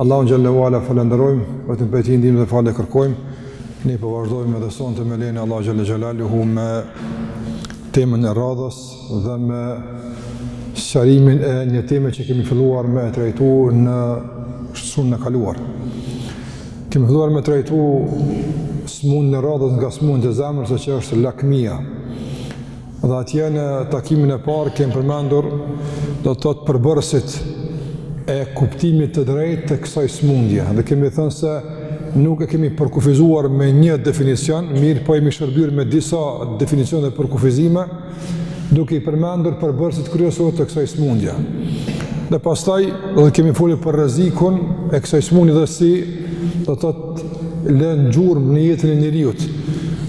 Allahun xhel-le ue ala falënderojmë, vetëm prej tij ndihmë dhe falje kërkojmë. Ne po vazhdojmë edhe sonte me lejen e Allahut xhel-le xhelaluhu me temën e radhës dhe me sqarimin e një teme që kemi filluar me e trajtu në shtunën e kaluar. Kemi filluar me e trajtu smundjen e radhës nga smundjet e zemrës që është lakmia. Dhe atje në takimin e parë kemi përmendur do të thotë përbërësit e kuptimit të drejtë të kësaj smundje. Dhe kemi thënë se nuk e kemi përkufizuar me një definicion, mirëpo jemi shërbyer me disa definicione dhe përkufizime, duke i përmendur përbërësit kryesorë të kësaj smundje. Dhe pastaj kemi folur për rrezikun e kësaj smundje dhe si do të thotë lën gjurmë në jetën e njeriut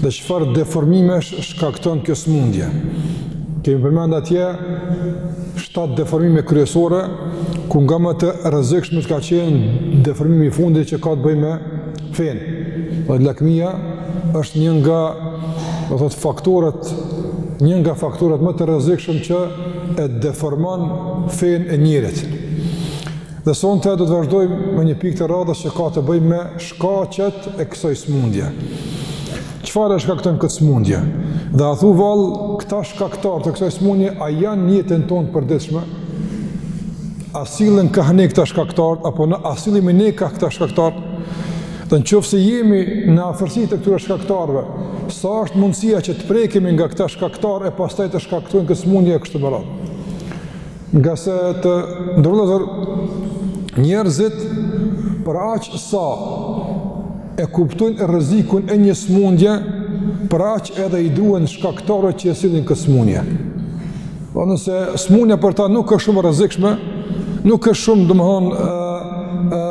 dhe çfarë deformimesh shkakton kjo sëmundje. Kemi përmend atje shtatë deformime kryesore, ku nga më të rrezikshmit ka qenë deformimi i fundit që ka të bëjë me fenë. Dhe lakmia është një nga, do thotë, faktorët, një nga faktorët më të rrezikshëm që e deformon fenë e njerit. Dhe sonte do të vazhdojmë me një pikë të radhës që ka të bëjë me shkaqet e kësaj sëmundje. Çfarë e shkakton këtë sëmundje? Dhe a thu vallë, këta shkaktarë të kësaj sëmundje, a janë në jetën tonë të përditshme? A sillen kah ne këta shkaktarë, apo ne a sillemi ne kah këta shkaktarë? Dhe në qofë se jemi në afërsi të këtyre shkaktarëve, sa është mundësia që të prekemi nga këta shkaktarë e pastaj të shkaktojnë këtë sëmundje e kështu me radhë? Ngase të nderuar vëllezër njerëzit për aqë sa e kuptojnë rrezikun e një smundje, për aq edhe i duhen shkaktarët që e sjellin këtë smundje. Po nëse smundja për ta nuk është shumë e rrezikshme, nuk është shumë, domthon, ë ë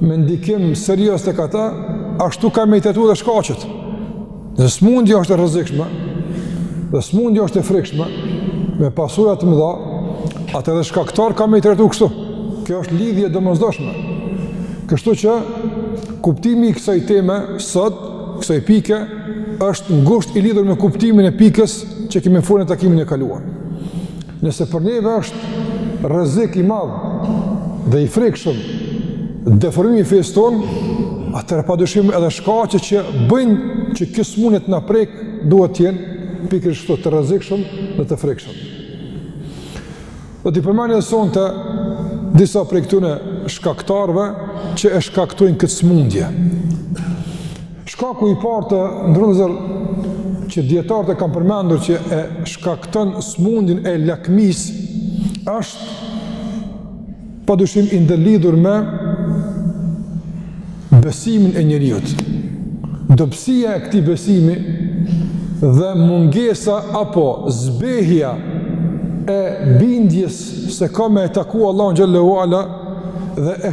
me ndikim serioz tek ata, ashtu ka me i trajtu edhe shkaqet. Në smundja është e rrezikshme, dhe smundja është e frikshme me pasoja të mëdha, atëherë edhe shkaktarët ka me i trajtu kështu. Kjo është lidhje e domosdoshme. Kështu që kuptimi i kësaj teme sot, kësaj pike, është ngusht i lidhur me kuptimin e pikës që kemi folë në takimin e kaluar. Nëse për neve është rrezik i madh dhe i frikshëm deformimi i fesë tonë, atëherë pa dyshim edhe shkaqet që bëjnë që kjo sëmundje të na prekë duhet të jenë pikërisht të rrezikshëm dhe të frikshëm. Do t'i përmendim sonte disa prej këtyre shkaktarëve që e shkaktojnë këtë sëmundje. Shkaku i parë të nderuar që dijetarët e kanë përmendur që e shkakton smundjen e lakmisë është padyshim i ndërlidhur me besimin e njeriut. Dobësia e këtij besimi dhe mungesa apo zbehja e bindjes se ka me e taku Allahun xhele ue ala dhe e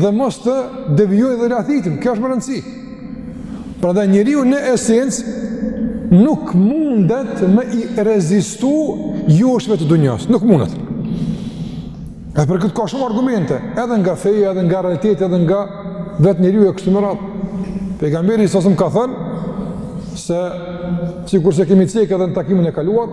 dhe mos të devijojë dhe lajthitim, kjo është me rëndësi. Prandaj njeriu në esencë nuk mundet me i rezistu joshjeve të dunjasë, nuk mundet. E për këtë ka shumë argumente, edhe nga feja, edhe nga realiteti, edhe nga vetë njeriu e kështu me radhë. Pejgamberi sasëm ka thënë se, sikurse kemi cek edhe në takimin e kaluar,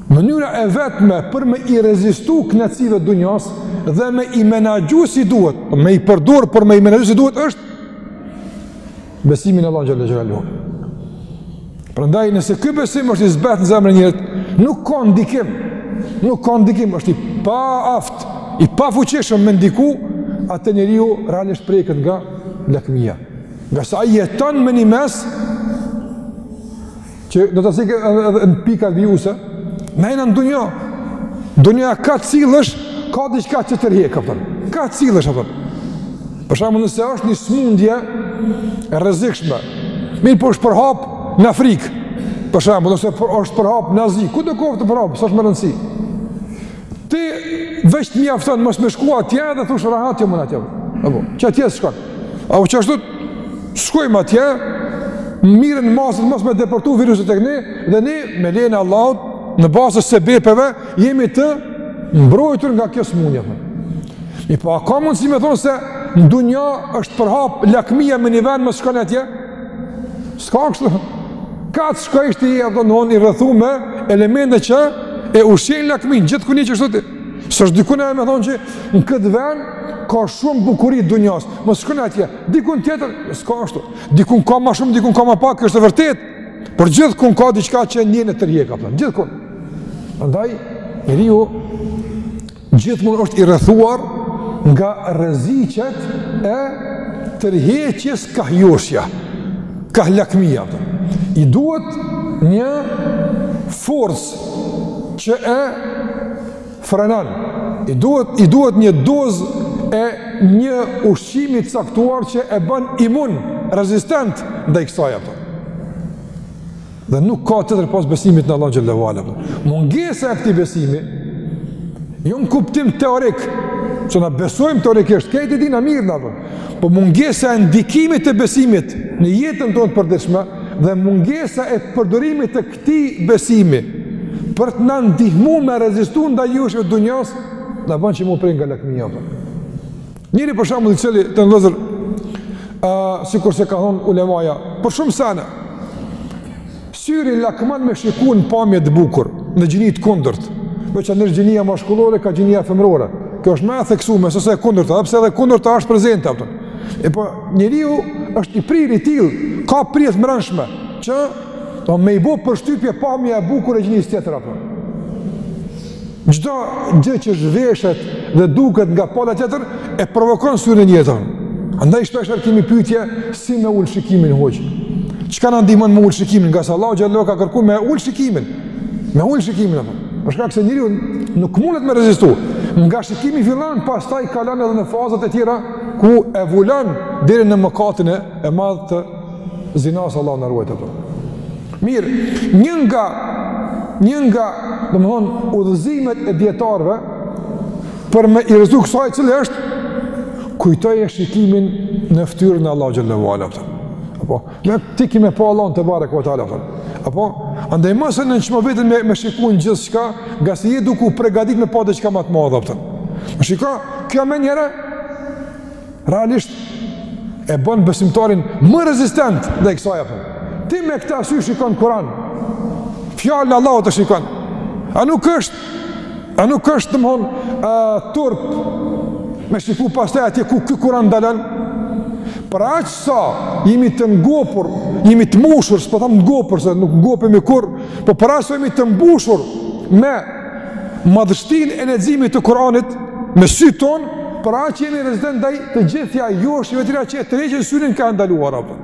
Mënyra e vetme për me i rezistu knaqsive dunjasë dhe me i menaxhu si duhet, po me i përdor por me i menaxhu si duhet është besimi në Allahun xhele xhelaluhu. Prandaj, nëse ky besim është i zbehtë në zemër njerit, nuk ka ndikim, nuk ka ndikim, është i paaftë, i pafuqishëm me ndiku, atë njeriu realisht preket nga lakmia. Ngase ai jeton në një mes, Që do ta cek edhe, edhe në pikat vijuese, në e në dunja, dunjaja ka cili sh, ka diçka që tërheq, apo. Ka cili sh, apo. Për shembull nëse është një smundje e rrezikshme, mirëpo është përhap në Afrikë, për shembull është përhap në Azi, kudo qoftë përhap, s'është me rëndësi. Ti veç të mjafton, mos me shku atje dhe thush rahat jam unë atje. Apo, që atje s'shkon. Apo që ashtu, shkojmë atje, merren masat, mos me deportu virusi tek ne, dhe ne, me lejen e Allahut, në bazë të sebepeve, jemi të mbrojtur nga kjo smundje. Mirëpo, a ka mundësi me thonë se në dunja është përhap lakmia në një vend mos shkoni atje? S'ka ashtu. Kah të shkojsh ti e don nuk e don i rrethu me elemente që e ushqejnë lakminë, gjithkun je qashtu ti. S'është dikun e me thonë që në këtë ven ka shumë bukuri dunjas, mos shkoni atje, dikun tjetër, s'ka ashtu. Dikun ka ma shumë, dikun ka ma pak, kjo është e vërtetë, por gjithkun ka diçka që e nxen e tërheq, apo, gjithkun. Andaj, njeriu, gjithmonë është i rrethuar nga rreziqet e tërheqjes kah joshja, kah lakmia. I duhet një forcë që e frenon. I duhet i duhet një dozë e një ushqimi të caktuar që e bën imun, rezistent ndaj kësaj apo. Dhe nuk ka tjetër pas besimit në Allah xhele ve ala. Mungesa e këtij besimi, jo në kuptim teorik, se na besojmë teorikisht, krejt i dina mirë na, apo, po mungesa e ndikimit të besimit në jetën tonë të përditshme, dhe mungesa e përdorimit të këtij besimi, për të na ndihmu me rezistu ndaj joshjeve të dynjasë, na ban që m'u pre nga lakmia, apo. Njeri për shembull i cili të ndozur ë uh, sikurse ka thon ulemaja, për shumë sene. Syri lakmon me shiku një pamje të bukur në gjini të kundërt. Veçanërisht gjinia mashkullore ka gjinia femërore. Kjo është ma e theksume sesa e kundërta, edhe pse edhe e kundërta është prezente, apo. E po njeriu është i prirë i tillë, ka prirje të mbrendshme që do me i bë përshtypje pamja e bukur e gjinisë tjetër apo. Çdo gjë që zhveshet dhe duket nga pala tjetër e provokon syrin e njeriut. Andaj shpeshherë kemi pyetje si me ul shikimin hoxhë. Çka na ndihmon me ul shikimin? Ngase Allahu xhele ve ala ka kërku me ul shikimin. Me ul shikimin apo. Për shkak se njeriu nuk mundet me rezistu. Nga shikimi fillon, pastaj kalon edhe në fazat e tjera ku evolon deri në mëkatin e madh të zinasë Allahu na ruajtë, apo. Mirë, një nga, një nga, domethënë, udhëzimet e dijetarëve, për me i rezistu kësaj cili është, kujtoje shikimin në ftyrën e Allahut xhele ve ala. Apo, me ti ki me pa Allahun tebareke ve teala. Apo, andaj mos e nënçmo veten me, me shiku gjithçka, ngase je duke u pregatit me pa diçka ma të madhe. Apo, shiko, kjo mënyrë, Realisht, e bën besimtarin më rezistent ndaj kësaj apo. Ti me këta sy shikon Kur'an. Fjalën e Allahut e shikon. A nuk është a nuk është domethënë turp me shiku pastaj atje ku ky Kur'an ndalon? Për aq sa jemi të ngopur, jemi të mbushur, s'po them ngopur se nuk ngopemi kurrë, po për aq sa jemi të mbushur me madhështinë e leximit të Kur'anit me sytë tonë, për aq jemi rezistent ndaj të gjithja joshjeve të tjera që e tërheqin syrin ka e ndaluara apo.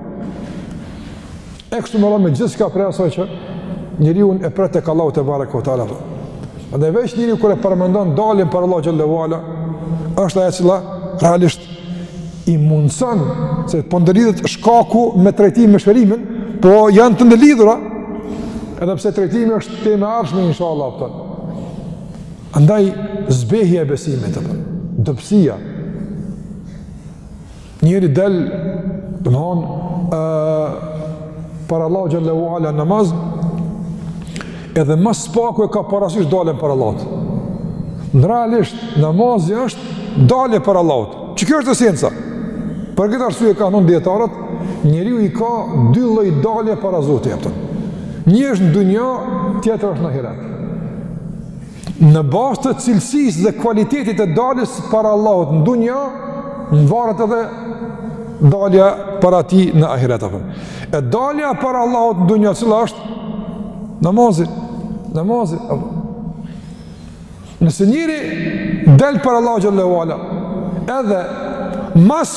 E kështu me radhë me gjithçka prej asaj që njeriun e pret tek Allahu tebareke ve teala. Dhe veç njeriu kur e paramendon daljen para Allahut xhele ve ala, është ajo e cila realisht i mundëson, se po ndërlidhet shkaku me trajtim me shërimin, po janë të ndërlidhura, edhe pse trajtimi është temë e ardhshme, insha Allah, apo. Andaj, zbehja e besimit, apo, dobësia, njeri del, domethënë, uh, para Allahut xhele ve ala namaz, Edhe ma së paku e ka parasysh daljen para Allahut. Në realisht, namazi është dalje para Allahut. Që kjo është esenca. Për këtë arsye kanë thonë dijetarët, njeriu i ka dy lloj dalje para Zotit. Një është në dunja, tjetra është në ahiret. Në bazë të cilësisë dhe kualitetit të daljes para Allahut në dunja, mvaret edhe dalja para tij në ahiret apo. E dalja para Allahut në dunja cila është namazi, namazi apo. Nëse njeri del para Allahut xhel-le ue ala, edhe mas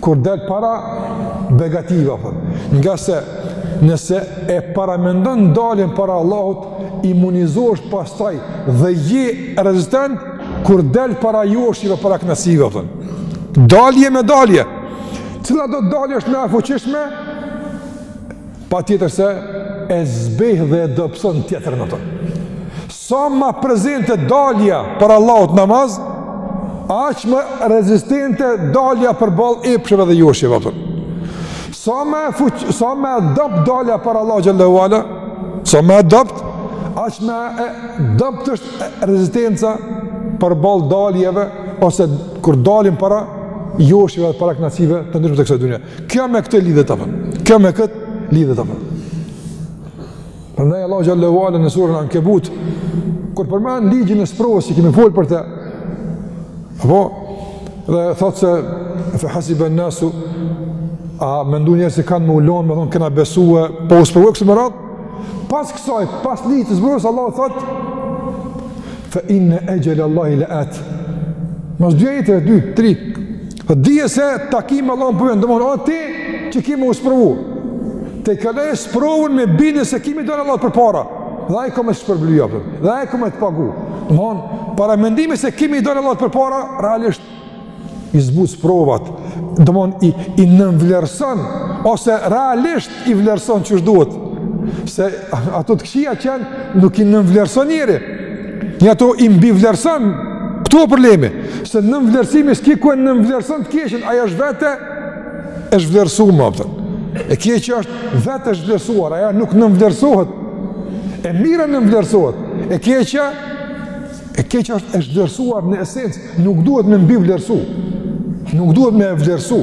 kur del para begative, a kupton. Ngase nëse e paramendon daljen para Allahut, imunizohesh pastaj dhe je rezistent kur del para joshjeve, para knaqsive, a kupton. Dalje me dalje, cilado dalje është ma e fuqishme, patjetër se e zbeh dhe e dobson tjetrën, a kupton. Sa ma prezente dalja para Allahut n'namaz, aq më rezistente dalja përballë epsheve dhe joshjeve, a kupton. Sa ma e fuq, sa ma e dobët dalja para Allahut xhel-le ue ala, sa ma e dobët, aq ma e dobët është rezistenca përballë daljeve, ose kur dalim para joshjeve dhe para knaqsive të ndryshme të kësaj dunja. Kjo me këtë lidhet, a kupton. Kjo me këtë lidhet, a kupton. Prandaj Allahu xhel-le ue ala në surën Ankebut kur përmend ligjin e sprovës që kemi fol për të. Apo dhe thotë se fa hasiba nasu a mendun njerëzit se kanë me u lonë, me thonë kena besue, pa u sprovue, kështu me radhë, pas kësaj, pas ligjit të sprovës, Allahu thotë, fe inne exhel Allahi le atin, mas dy ajeteve, dy, tri, Po dije se takimi me Allahun po vjen, domthonë o ti që ki me u sprovu. Tejkaloje sprovën me bindje se ki me dal Allahut përpara. Dhe ai ka me t'shpërbly apo. Dhe ai ka me të pagu. Domthonë paramendimi se ki me dal Allahut përpara, realisht i zbut sprovat. Domthonë i i nënvlerëson ose realisht i vlerëson qysh duhet, se ato të kqija që janë nuk i nënvlerëson njeri, njeri ato i mbivlerëson, këtu o problemi, se nënvlerësimi s'ki ku e nënvlerëson të keqen, ajo është vetë e zhvlerësume, a kupton, e keqja është vetë e zhvlerësuar, ajo nuk nënvlerësohet, e mira nënvlerësohet, e keqja, e keqja është e zhvlerësuar në esencë, nuk duhet me mbivlerësu, nuk duhet me e vlerësu,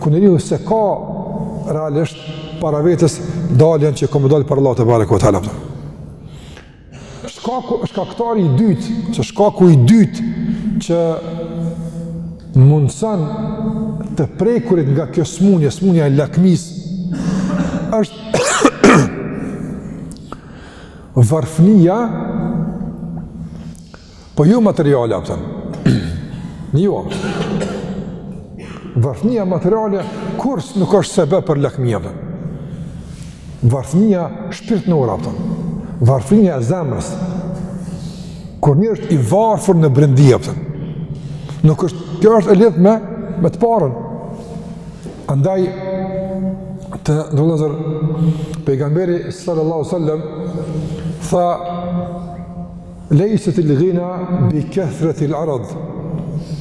Ku njeriu s'e ka realisht para vetes daljen që ka me dalë para Allahut tebareke ve teala. Shkaku, shkaktari i dytë, ose shkaku i dytë që mundëson të prekurit nga kjo smunje, smunja e lakmisë, është varfënia Po jo materiale, a kupton. Jo. Varfënia materiale, kurrë nuk është sebeb për lakmi, a kupton. Varfënia shpirtnore, a kupton. Varfënia e zemrës. Kur njeri është i varfër në brendi, a kupton. Nuk është, kjo është e lidhun me, me të parën. Andaj, të nderuar vëllezër, pejgamberi sallallahu alejhi ve selem, tha, Lejsel gina bi kethret il arad,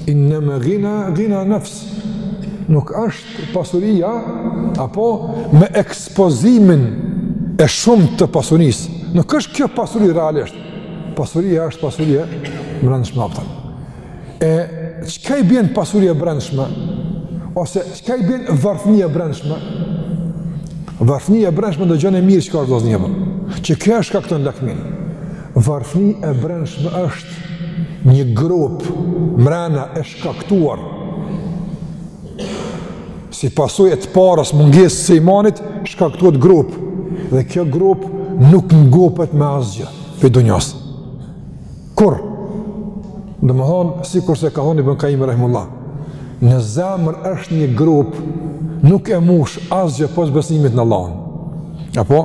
innemel gina, gina nëfs. Nuk është pasuria, apo me ekspozimin e shumë të pasurisë. Nuk është kjo pasuri realisht. Pasuria është pasuria e mrendshme, a kupton. E çka i bjen pasuria e brendshme? Ose çka i bjen varfënia e brendshme? Varfënia e brendshme do gjënë mirë çka do të thonë. Që kjo e shkakton lakminë. Varfëni e brendshme është një gropë mrena e shkaktuar si pasojë e të parës mungesë së imanit shkaktohet gropë dhe kjo gropë nuk ngopet me asgjë prej dunjasë. Kur, domethonë, sikurse ka thonë Ibn Kajimi rahimullah, në zemër është një gropë, nuk e mush asgjë pos besimit në Allahun. Apo,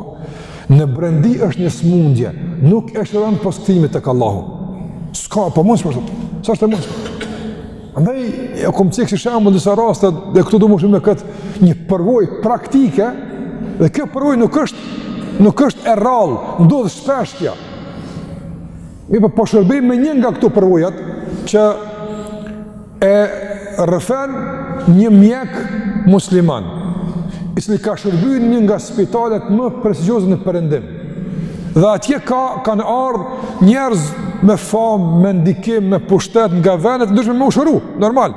në brendi është një smundje, nuk e shëron pos kthimit tek Allahu. S'ka, pamundshme, s'është e mundshme Andaj, e kom cekë si shembull në disa raste, dhe këtu do mëshojmë këtë një përvojë praktike, dhe kjo përvojë nuk është, nuk është e rrallë, ndodh shpesh kjo, Mirëpo po shërbehem me një nga këto përvojat që e rrëfen një mjek musliman i cili ka shërbyer një nga spitalet më prestigjioze në Perëndim. Dhe atje ka kanë ardhur njerëz me famë, me ndikim, me pushtet nga vende t'ndryshme me u shëru, normal.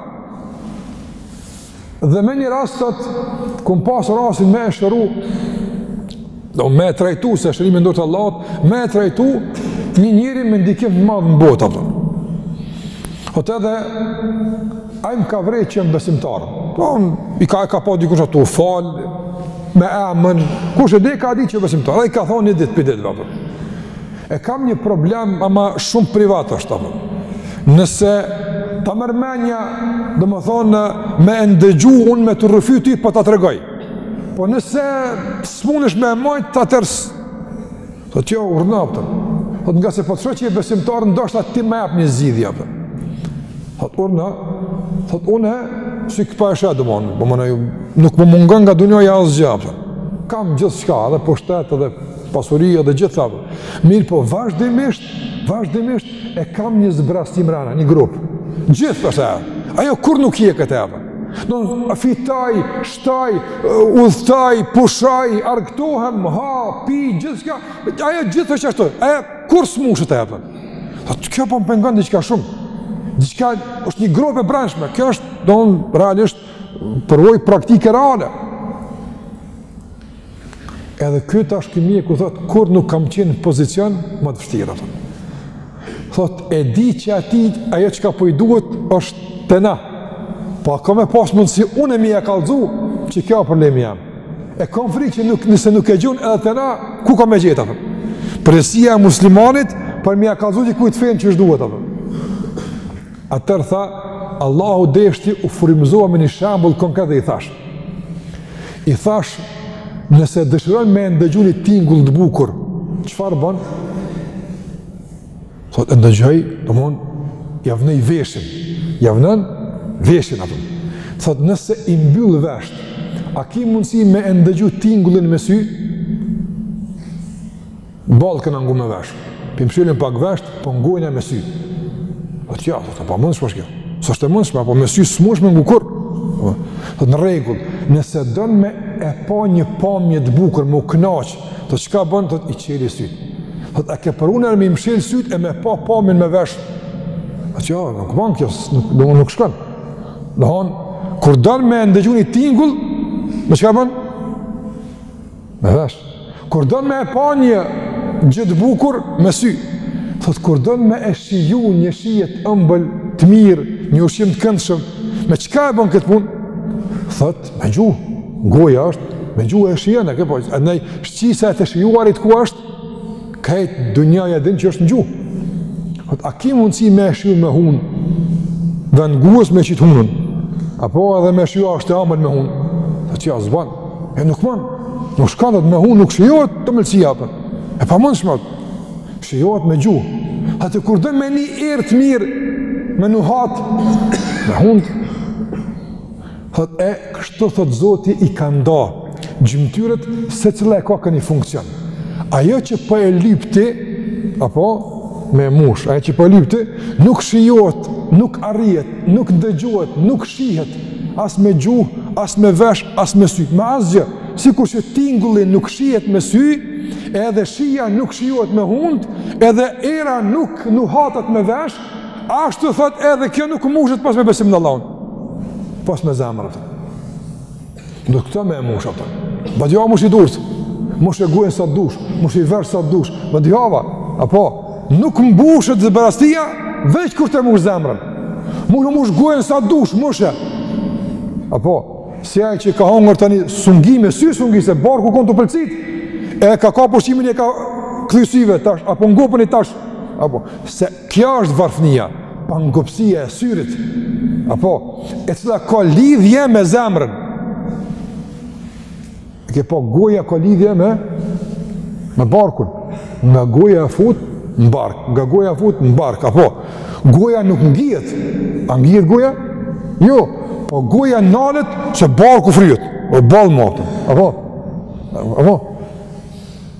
Dhe me një rast thotë kom pasë rastin me e shëru, do me e trajtu, se shërimi n'dorë të Allahut, me e trajtu një njeri me ndikim të madh në botë, a kupton. Thotë edhe ai m'ka vrejt që jam besimtar, po, i ka, ka pa dikush tu u falë, me emën, kush e di ka ditë që besimtar, e i ka thonë një ditë prej ditëve, a kupton. E kam një problem ama shumë privat është apo. Nëse ta merr mendja, domethënë me e ndëgju unë me t'u rrëfy ti po ta tregoj. Po nëse s'munesh me e majt atëherë. Thot jo urdhno, thot. Thot ngase po të shoh besimtar ndoshta ti ma jap një zgjidhje apo. Thot urdhno, thot unë si k'po e sheh domethonë, nuk më mungon nga dunjaja asgjë, apo. Kam gjithçka, edhe pushtet, edhe Pasuri edhe gjithë, tha. Mirëpo, vazhdimisht, vazhdimisht e kam një zbrazti mrena, një gropë. Gjithë po, ajo kurrë nuk hjeket. Domethonë fitoj, shtoj, udhëtoj, pushoj, argëtohem, ha, pi, gjithçka. Ajo gjithë është ashtu. Ajo kurrë s'mushet. Tha, kjo po më pengon diçka shumë. Diçka është një gropë e brendshme. Kjo është, domethonë realisht, përvojë praktike reale. Edhe ky tash ky mjeku thot kurrë nuk kam qenë në pozicion më të vështirë atë. Thot e di që atij ajo çka po i duhet është te na. Po a kam me pas mundsi unë me ia kallxu, qiky problemi jem. E kam frikë që nuk nëse nuk e gjun edhe te na ku ka me gjet atë. Përgjegjësia e muslimanit për me ia kallxu dikujt fenë qysh duhet atë. Atëherë tha, Allahu deshti u frymëzova me një shembull konkret dhe i thash. I thash, nëse dëshiron me ndëgju një tingull të bukur, çfarë bën? Thot, e ndëgjoj, domethonë, ja vnoj veshin, ja vnon veshin, atë. Thot, nëse i mbyll veshët, a ki mundësi me ndëgju tingullin me sy? Boll kena ngu me vesh. Po i mshelim pak veshët, po ngojna me sy. Thot jo, e pamundshme kjo. S'është e mundshme, po me sy s'mundesh me ngu kurrë. Thot, në rregull, nëse don me e pa një pamje të bukur, me u knaq, thot çka bën, thot i çeli sytë. Thot a ke provu me i mshel sytë e me pa pamjen me vesh. Thot jo, nuk ban kjo, nuk, nuk, nuk shkon. Domethonë, kur don me ndëgju ni tingull, me çka bën? Me vesh. Kur do me e pa një gjë të bukur me sy, thot kur do me e shiju një shije t'ëmbël të mirë, një ushqim të këndshëm, me çka e bën këtë punë? Thot, me gjuhë, goja është, me gjuhë e shijon, e ke, pra, shqisa e të shijuarit ku është, krejt dunja e din që është në gjuhë. Thot, a ki mundësi me e shiju me hunë, domethonë me e shti hunën, apo edhe me shiju a është e ëmbël me hunë? Thot, jo s'ban, E nuk mund, nuk shka dhe të me hundë, nuk shijohet t'omëlsia, apo. E pamundshme, shijohet me gjuhë. Atë kur don me ni erë të mirë, me nuhat, me hundë. Thot e, kështu thot zoti i ka nda, gjymtyrët secila e ka ka ni funksion. Ajo që po e lyp ti, apo, me mush, ajo që po e lyp ti, nuk shijohet, nuk arrihet, nuk dëgjohet, nuk shihet, as me gjuhë, as me vesh, as me sy, me asgjë. Sikur që tingulli nuk shihet me sy, edhe shija nuk shijohet me hundë, edhe era nuk nuhatet me vesh, ashtu thot edhe kjo nuk mushet pos me besim në Allahun. Pos me zemrën. Do këta me e mush, apo. Badihava mushi durt, mushe gojën sa të dush, mushi vesht sa të dush, badihava, apo, nuk mbushet zbrastia, veç kur t'e mush zemrën. Mush e mush gojën sa të dush, mushe. Apo, si ai që ka hongër tani s'u ngi me sy, s'u ngi se barku kon tu pëlcit, e ka ka përshimin e ka këthysive tash, apo ngopuni tash, apo, se Kjo është varfnia, pangopësia e syrit, apo, e cila ka lidhje me zemrën. E ke pa, goja ka lidhje me, me barkun. Nga goja e fut, në bark. Nga goja e fut, në bark, apo. Goja nuk ngihet. A ngihet goja? Jo, po goja nalet që barku fryhet. O boll motën, apo. Apo.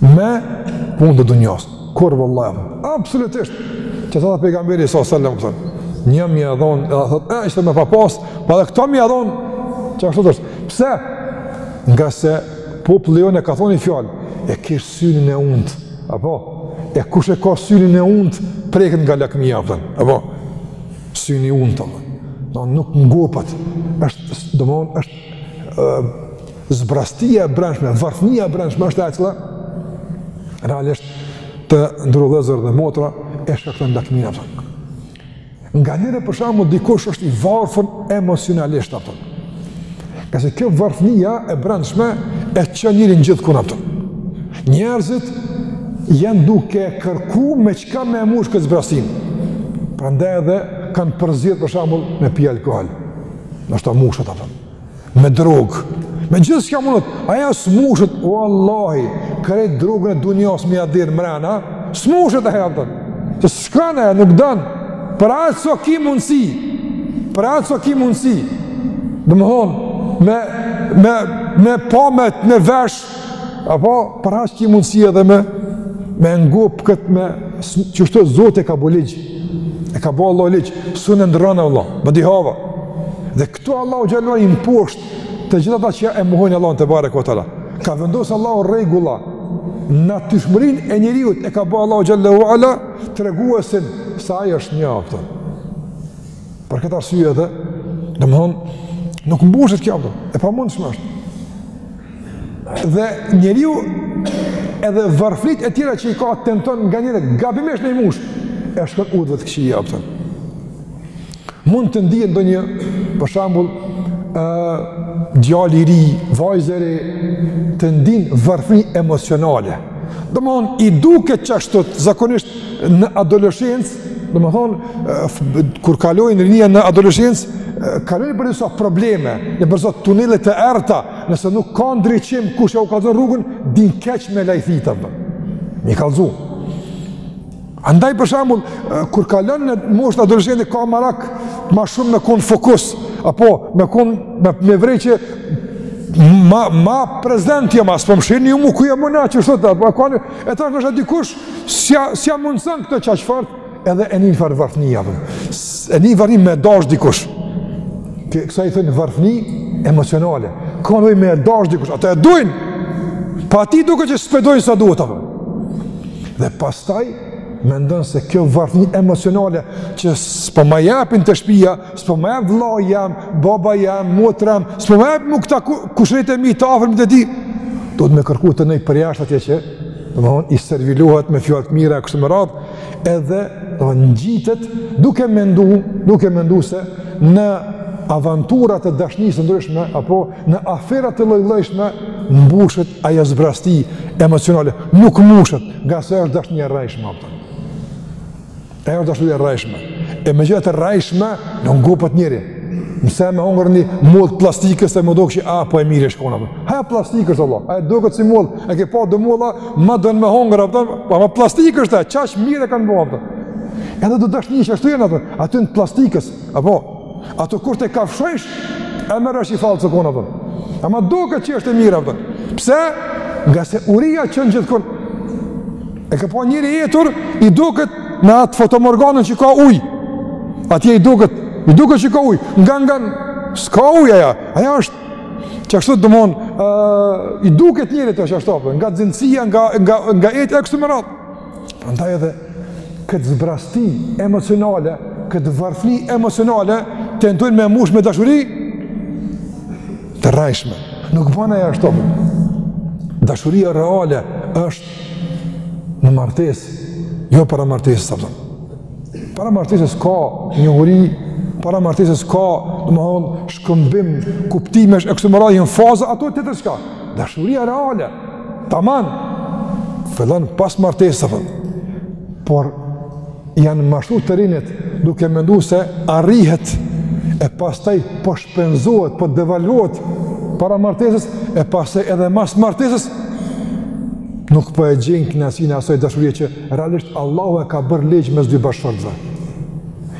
me punë të dunjas. Kurrë vallahi, absolutisht. Që tha pejgamberi sa selam thon. Një me ia dhon, edhe thotë, "Ëh, ishte me pa pas, po edhe këto me ia dhon." Qashtu thotë. Pse? Ngase populli jonë e ka thon ni fjalë, e kish synin e untë. Apo e kush e ka synin e untë, preket nga lakmia apo. Apo syni i untë. Do nuk ngopet. Është domethon është zbrastia e brendshme, varfnia e brendshme është e cila realisht të nderuar vëllezër dhe motra e shkakton lakminë apo. Nganjëherë për shembull dikush është i varfër emocionalisht apo. Ngase kjo varfnia e brendshme e çon njerin gjithkund apo. Njerëzit janë duke kërku me çka me mush këtë zbrasti. Prandaj edhe kanë përzgjedh për shembull me pi alkohol. Ndoshta mushet, a kupton. me drogë, me gjithçka mundet, ajo s'mushet, vallahi, krejt drogën e dunjas me ia derdh mrena, s'mushet ajo, dhe, të s'kanë ajo, nuk don, për atë s'ki mundësi, për atë s'ki mundësi, domethonë, me, me, me pa me, me vesh, apo, për atë s'ki mundësi edhe me, me ngopë këtë me, qashtu zoti e ka bo ligj, e ka bo Allahu ligj, s'un e ndërron vallah, badihava, Këtu Allahu xhel-le ve ala i mposht të gjithë ata që e mohojnë Allahun tebareke ve teala. Ka vendosur Allahu rregulla në natyrshmërinë e njeriut e ka bërë Allahu xhel-le ve ala treguesin se ai është një, a kupton. Për këtë arsye edhe, domthon nuk mbushet kjo, a kupton. E pamundshme është. Dhe njeriu edhe varfëritë e tjera që i ka tenton nganjëherë gabimisht me i mush e shkon udhëve të këqija, a kupton Mund të ndihet ndonjë, për shembull, ë djali i ri, vajza e re të ndin varfëri emocionale. Domthon i duket qashtu zakonisht në adoleshencë, domthon kur kalojnë rinia në adoleshencë, kalojnë nëpër disa probleme, nëpër disa tunele të errëta, nëse nuk ka ndriçim, kush ua kallëzon rrugën, din keq me lajthit, a po, me ia kallëzu. Andaj për shembull, kur kalon në moshën adoleshente ka merak ma shumë me kon në fokus, apo me kon me, me vrejt që ma ma prezent jam a s'po m'shihni ju mu ku jam unë atë sot apo ka një e tash është dikush s'ia, s'ia mundëson këtë qaq fort edhe e nin farë varfni jam e nin varfni me dash dikush si i thonë varfni emocionale ka ndonjë me dash dikush atë e duin po ati i duket që s'pe dojnë sa duhet apo Dhe pastaj mendon se kjo varfni emocionale që s'po ma japin te shtëpia, s'po ma jap vëllai jem, baba jem, motra jem, s'po ma jap mu këta kushërit e mi të afërm të di. Duhet me kërku te naj përjashta atje që domethonë i servilohet me fjalë të mira kështu me radhë, edhe do të ngjitet duke menduar, duke menduar se në avanturat e dashnisë së ndryshme apo Në afera të lloj-llojshme mbushet ajo zbrasti emocionale, nuk mbushet, nga se është dashni e rrejshme, a kupton. E është dashni e rrejshme. E me gjëra të rrejshme nuk ngopet njeri. Nëse me hongër një mollë t'plastikës, e m'doket, a, po e mirë e shkona, a kupton. Ha, plastikë është, vallah, ajo doket si mollë, e ke pa do molla, ma dënë me hongër, a kupton, ama plastikë është, qaq mirë e kanë bo, a kupton. Edhe do dashni qashtu janë, a kupton, aty në plastikës, Apo, atë kur ta kafshojsh, e merr vesh qi false kona, a kupton. Ama duket që është e mirë, a kupton. Pse? Nga se uria çon gjithkun. E ke pa njeri i etur, i duket në atë fatamorganën që ka ujë. Atje i duket, i duket që ka ujë. Nga nga, s'ka ujë ajo. Ajo është, qashtu domethonë, uh, i duket njerit qashtu, a po. Nga nxehtësia, nga, nga, nga etja, e kështu me radhë. Andaj edhe këtë zbrasti emocionale, këtë varfni emocionale, tentojnë me mush me dashuri, të rrejshme. Nuk bohet ajo ashtu. Dashuria reale është në martesë, jo para martesës apo. Para martesës ka njohuri, para martesës ka, domethonë, shkëmbim kuptimesh, e kështu me radhë, në faza, ato tjetër çka. Dashuria reale, Taman, fillon pas martesës, apo. Por, janë mashtru të rinjtë, duke mendu se arrihet, e pastaj po shpenzohet, po devalvohet, para martesës, e pastaj edhe mas martesës, nuk po e gjejnë kënaqësinë e asaj dashurie që realisht Allahu e ka bërë ligj mes dy bashkëshortëve.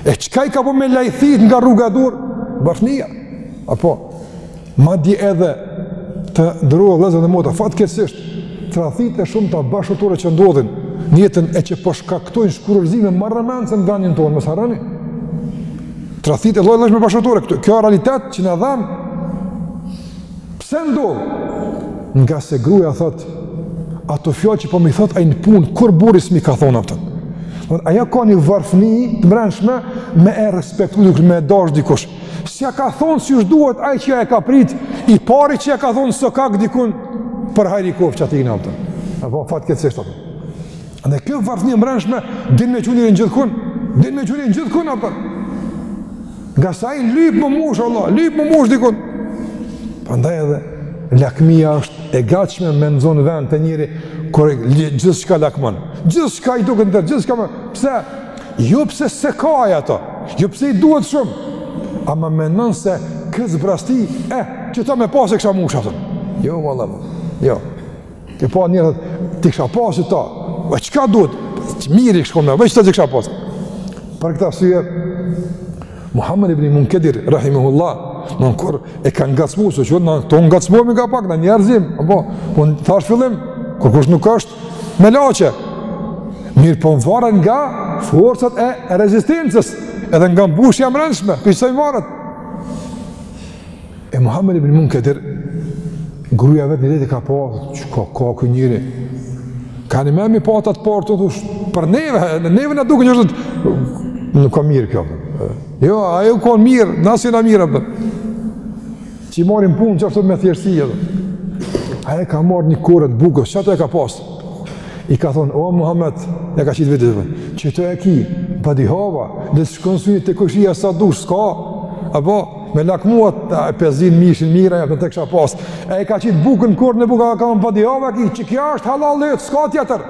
E çka i ka bo me lajthit nga rruga e drejtë? Boshnia apo? Madje edhe të nderuar vëllezër dhe motra, fatkeqësisht tradhtitë e shumta bashkëshortore që ndodhin në jetën e që po shkaktojnë shkurorëzime marramendëse në vendin tonë, mos harroni. Tradhtitë e llojllojshme bashkëshortore këtu. Kjo është realitet që na dhemb. Pse ndodh? Ngase gruaja thotë ato fjalë që po m'i thotë ai në punë, kurrë burri s'm'i ka thonë ato. Por ajo ka një varfni të brendshme me e respektu, me e dashtë dikush. S'ia ka thonë si ç'duhet ai që ajo e ka prit, i pari që ia ka thonë n'sokak dikun për hajr i koftë që ati i nabëtën. E po fatkeqësisht atë. Në kjo varfni e mrenshme, din me qëni në gjithë kun, din me qëni në gjithë kun atë. Ngase ai lyp me mush, Allah, lyp me mush dikun. Prandaj edhe, lakmia është e gatshme me zonë vend te njeriu, kur gjithçka lakmon. Gjithçka i duke në tërë, gjithçka më, pse? Jo pse s'i ka ai ato, jo pse i duhet shumë, ama menon se këtë zbrasti, eh, qeta me pasë e kisha mush atë. Jo, vallahi, jo. Të pa njerëzit, t'i kisha pasë ta, e çka duhet, që mirë i këshkon me, veç ta kisha pasë. Për këtë arsye, Muhammed ibn Munkedir, Rahimehullah, në në kur e ka ngacmu, se që në të ngacmu, mi ka pak, në njerëzim, apo, unë thashë n'fillim, kurkush nuk është, melaqe. Mirëpo varet nga forcat e rezistencës, edhe nga mbushja e mrenshme, për qësoj varët. E Muhammed ibn Munkedir, gruja e vet një ditë i ka po, që ka, ka kë njëri, ka një memi po atë atë partë, të thush, për neve, në neve në duke njështë, nuk ka mirë kjo, jo, ajo ka mirë, nëse jena mirë, për. Që i marim punë që ashtu me djersë edhe. Ja ka marrë një kore të bukës, që atë e ka pasë? I ka thonë, o Muhammed, e ka qitë vetë, që të e ki, badihava, dhe të shkonë sunit të kësha sa dush, s'ka, a ba, me lakmu, a e pezin, me ishin mira, e për të kësha pasë. E ka qitë bukën, kore në bukë, a ka thonë, badihava, ki, që kjo është hallall dhe jote, s'ka tjetër.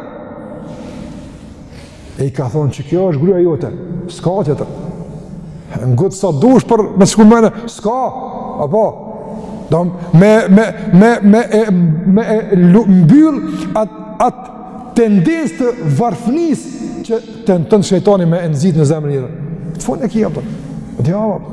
E i ka thonë që kjo është gruja jote, s'ka tjetër. Ngut sa dush për me t'shku mena, s'ka. Apo do me me me me e, me e mbyll at at tendencë të varfnis që tenton shejtani me e nxit në zemrën e tij. Fon e kia po. Dhe apo.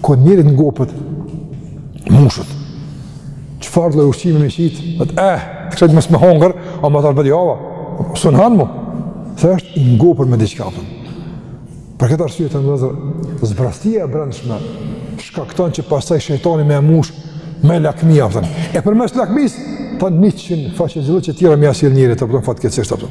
Kur njeri të ngopet, mushet, çfarë lloj ushqimi me i qit, dhe të eh, t'i kesh thënë me hongër, ama t'është badihava, s'un han mo, se është i ngopur me diçka, apo. Për këtë arsye të nderuar, zbrastia e brendshme, shkakton që pastaj shejtani me e mush, me lakmi, apo. e përmes lakmisë, ta njëqind faqezi e tjera me i sjell njerit, të përdo në fakt këtë çështje,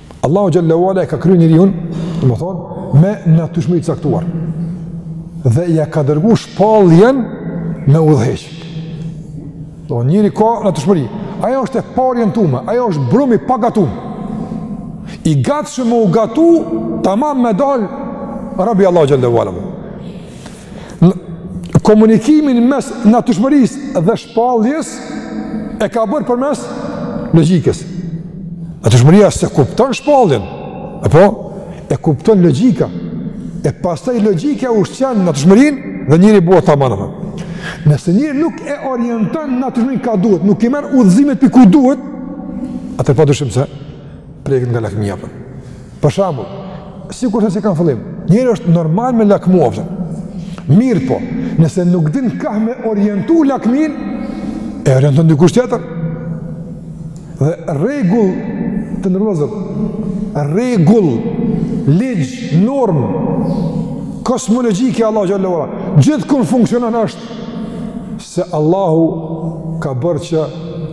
Allahu xhelle ue ala e ka kriju njeriun, domethënë, me natyrshmëri të caktuar. Dhe ja ka dërguar shpalljen me udhëheq. Njeri ka natyrshmëri. Ajo është e paorientume, ajo është brumë i pagatum. I gatshëm me u gatu tamam me dal rob i Allahut xhelle ue ala. komunikimin mes natyrshmërisë dhe shpalljes e ka bërë përmes logjikës. Natyrshmëria s'e kupton shpalljen, apo e kupton logjika. E pastaj logjika ushqen natyrshmërinë dhe njeri bëhet tamam. Nëse njeri nuk e orienton natyrshmërinë ka duhet, nuk i merr udhëzimet prej ku duhet, atëherë pa dyshim se preket nga lakmia. Për. Për shembull, sikur e cekëm fillim, njeri është normal me lakmu. Mirëpo, nëse nuk din kah me orientu lakminë, e orienton dikush tjetër. Dhe rregull të nderuar, rregull, ligj, normë, kosmologjike Allahut xhelle ue ala, gjithkun funksionon është se Allahu ka bërë që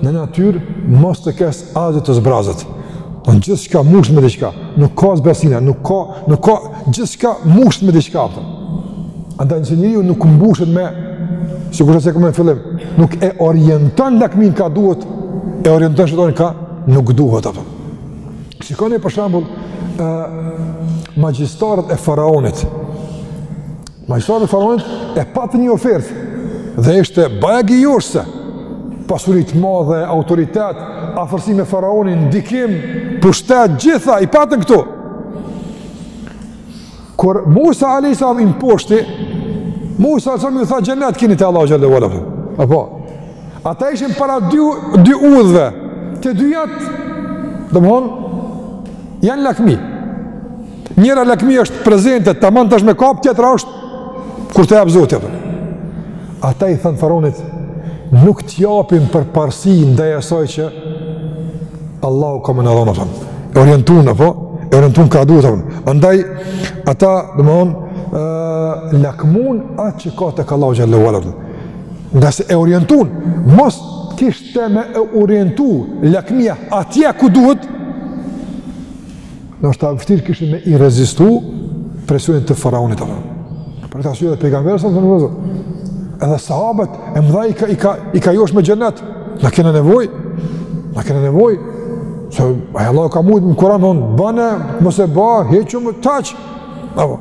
në natyrë mos të ketë Vende të zbrazëta? Po gjithçka mushet me diçka, nuk ka zbrazina, nuk ka, nuk ka, gjithçka mushet me diçka, apo. Andaj nëse njeriu nuk mbushet me, sikur se cekëm në fillim, nuk e orienton lakminë ka duhet, e orienton shejtani ka nuk duhet, apo. Shikoni për shembull, e, magjistarët e faraonit, Magjistarët e faraonit e patën një ofertë dhe ishte bajagi joshëse, pasuri t'madhe, autoritet, afërsi me faraonin, ndikim, pushtet, gjitha, i patën këtu. Kur Musa a.s. i mposhti, Musa a.s. i tha xhenet keni te Allahu xhele ue ala. Apo, ata ishin para dy, dy udhve, të dyjat, domethonë, janë lakmi. Njëra lakmia është prezente, tamam tash me kap, tjetra është kur ta japë Zoti, apo. Ata i thanë faraonit, nuk të japim përparësi ndaj asaj që Allahu ka me na dhonë, apo. e orientun, apo? e orientun ka duhet, apo. andaj, ata, domethonë, lakmun atë që ka tek Allahu xhele ue ala, ngase e orientun, mos kishte me u orientu lakmia atje ku duhet, Ndoshta vështirë kishin me i rezistu presionit të faraonit apo. Për këtë arsye pejgamberi sa thonë vëzo. Edhe sahabët e mëdha i ka i ka i ka josh me xhenet. Na kena nevojë. Na kena nevojë. Se ai Allah ka mujt në Kur'an bane, mos e ba, edhe kaq. Apo.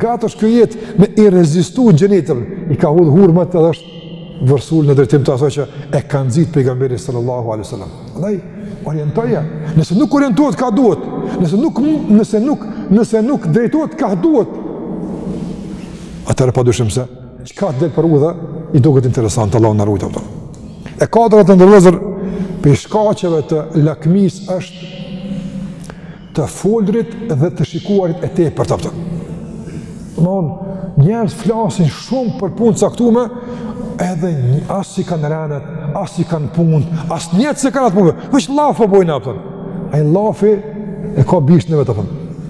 Gat është kjo jetë me i rezistu xhenetit, i ka hudhë hurmat edhe është vërsul në drejtim të asaj që e ka nxitë pejgamberi sallallahu alaihi sallam. Andaj, orientoje, nëse nuk orientohet ka duhet, nëse nuk, nëse nuk, nëse nuk drejtohet ka duhet, atëherë pa dyshim se, çka të del për udhë, i duket interesant, Allahu na rujt, apo. E katërta, të nderuar vllazër, prej shkaqeve të lakmis është të folrit dhe të shikuarit e tepërt, apo. Dmth, njerëz flasin shumë për punë t'caktume, edhe një, as s'i kanë rrenet, as s'i kanë punët, asnjë se kanë atë punë, veç llaf po bojnë, apo. Ai llafi e ka bishtin vetë, apo.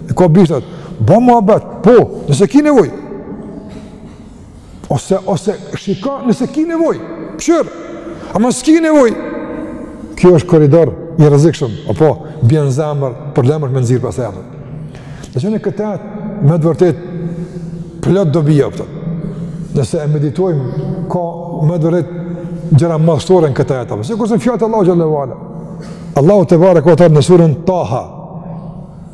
E ka bishtin vetë. Bo muhabet, po, nëse ki nevoj. Ose, ose shiko nëse ki nevoj, kqyr, ama s'ki nevoj. Kjo është koridor i rrezikshëm, apo, bjen n'zemër, problem me nxjerr pastaj ato. Dhe që në këta, me të vërtet, plot dobia, apo. Nëse e meditojmë, ka me të vërtet gjëra madhështore në këto ajete. Sikurse n'fjalët e Allahut xhele ue ala. Allahu tebareke ue teala në surën Taha.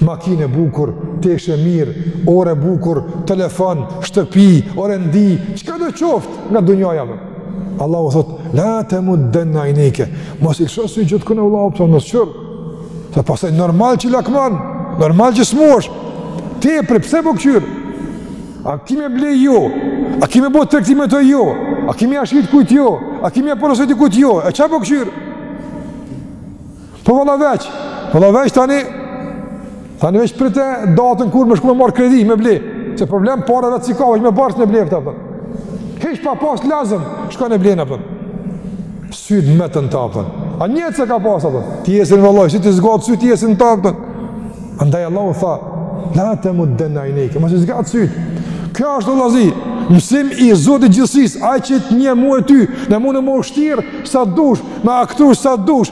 Makinë e bukur, teshë e mirë, orë e bukur, telefon, shtëpi, orendi, çkado qoftë nga dunjaja. Allahu thot, la temuddenne ajnejke, mos i lësho sytë gjithkah, ka thënë Allahu, apo, mos kqyr, se pastaj normal që lakmon, normal që smuhesh, tepër pse po këqyr, a ki me blej jo, a ki me bo tregti me to jo, a ki me ia shit kujt jo, a ki me ia porosit kujt jo, e ça po këqyr, Po valla veç, valla veç tani, tani veç prite datën kur me shku me marrë kredi, me ble, se problem pare vetë s'i ka, veç me borxh me ble, këta për. Hiç pa pas lazëm, çka në blena për. Sytë metën në ta për. Ai vetë s'e ka pas, për. T'jesin vallahi, si t'i zgatë sytë, t'jesin në ta për. Andaj Allahu tha, la temuddenne ajnejke, mos i zgatë sytë. Kjo është vllazni, mësim i Zotit t'gjithësisë, ai që t'njeh mu e ty, ne munemi me u shtirë, sa dush, me aktru, sa dush,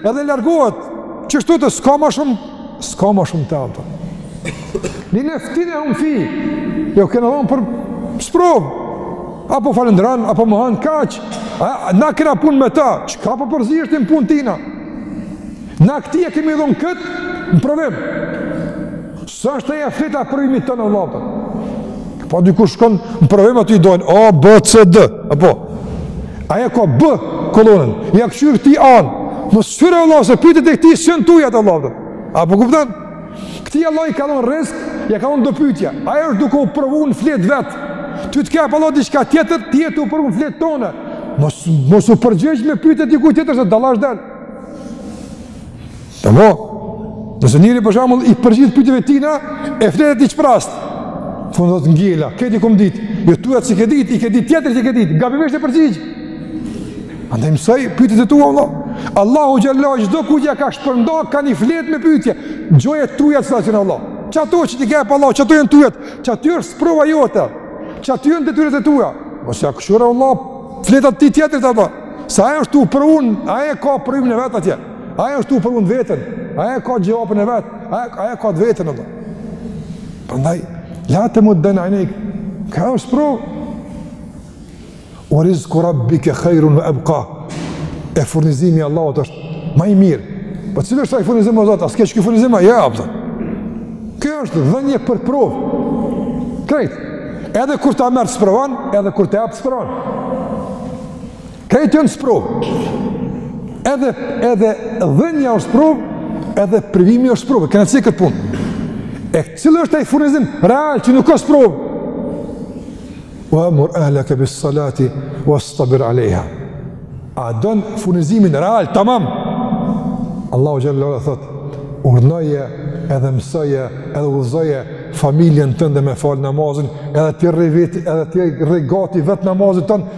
Edhe largohet, qështu s'ka ma shumë, s'ka ma shumë të alta. Një leftin e unë fi, ja kena dhonë për sprovë, a po falënderon, a po mohon kaq, na kena punë me ta, çka po përzihesh ti n'punë tina? Na këtij ja kemi dhonë këtë, në provim. S'është ajo fleta e provimit tan vlla. Po di kur shkon në provim aty i dajnë, A, B, C, D. A, po. Ai e ka B kolonën, ja këqyrë këtij anë. Mos e kqyr vlla, se pytjet e këtij s'janë tujat vlla. A po kupton? Këtij Allahu i ka dhonë rizk, ja ka dhonë do pytje. Ai është duke u provu në fletë t'vet. Ty të jep Allahu diçka tjetër, ti je tu provu në fletë tonë. Mos, mos u përgjigj me pytjet e dikujt tjetër, se dalash del. Të mo, nëse njëri për shembull i përgjigjet pytjeve tina, e fleta e zbrazt. N'fund do të ngelë, këto i kom dit, jo thu ti s'i ke dit, i ke dit tjetër që ke dit, gabimisht je përgjigj. Andaj mësoji pytjet e tua, vlla. Allahu xhel-le, çdokujt ja ka shpërnda, ka një fletë me pytje. Gjeji tujat sa janë vlla. Qato që ti ke pa vlla, qato janë tuja, qaty është sprova jote, qaty janë detyrat e tuja. Mos ja këqyr vlla, fletat tjetrit vlla. Se ai është tu provu, ai e ka provimin e vet atje. Ai është tu provu n'veten, ai e ka xhevapin e vet, ai, ai e ka të veten, ato. Prandaj, la temuddenne ajnejke, ka e është sprovë. Ue rizku rabbike hajrun ue ebka, e furnizimi i Allahut është ma i mirë. Po cili është ai furnizim o Zot, a s'the që ky furnizim, ja, apëta. Kjo është dhënie për provë. Krejt, edhe kur ta merr të sprovon edhe kur ta jep të sprovon Krejt janë sprovë. Edhe edhe dhënia është sprovë, edhe privimi është sprovë. E kena cek këtë punë. E cili është ai furnizim real që nuk është sprovë? Wa amur ahla ka bis salati wa stabir alejha. A don furnizimin real, tamam. Allahu xhel-le ue ala thotë, urdhnoje edhe mësoje edhe udhëzoje familjen tënde me fal namazin, edhe ti rri vet, edhe ti rri gati vet namazin tënd,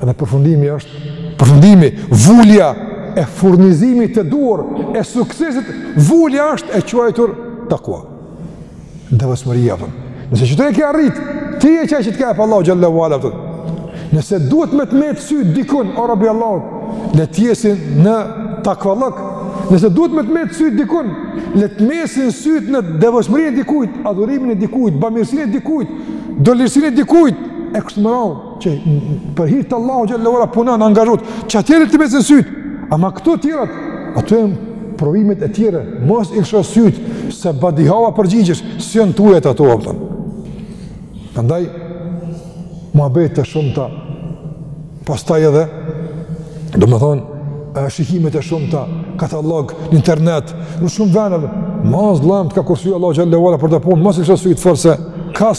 Edhe përfundimi është, përfundimi, vula e furnizimit të duhur, e suksesit, vula është e quajtur takua. Devotshmëria, a kupton. Nëse qito e ke arrit, ti je qaj që të ka jep Allahu xhele ve ala, a kupton. Nëse duhet me të met sytë dikun, o rabi Allah, le të jesin në takvallëk, nëse duhet me të met sytë dikun, le të mesin sytë në devotshmërinë e dikujt, adhurimin e dikujt, bamirësinë e dikujt, dëlirësinë e dikujt, e kështu me radhë. Që për hirë të Allahut xhele ve ala punon, angazhohet, qatje le të mesin sytë, ama këto tjerat, ato sprovimet e tjera, mos i lësho sytë, se badihava përgjigjesh, s'janë tujat ato, a kupton. Andaj, muhabetet e shumta, pastaj edhe, domethënë, shikimet e shumta, katalog, në internet, në shumë vende, ma zlamë të ka kursy Allahu xhele ve ala për atë punë, mos i lësho sytë, fare, se, ka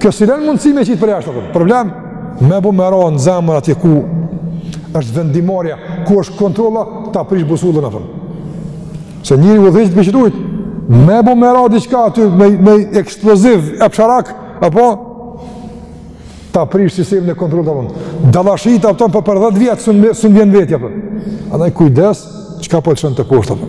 Kjo s'i len mundësi me qitë përjashta, a kupton. Problem, me bo me ra në zemër atje ku është vendimmarrja, ku është kontrolla, ta prish busullën, a kupton. Se njeri udhëhiqet prej qetujt, me bo me ra diçka aty, me, me eksploziv, e psharak, apo, ta prish sistemin e kontrollit apo. Dallashit apo për për 10 vjet s'un s'un vjen n'veti apo. Andaj kujdes, çka po lëshon te poshtë apo.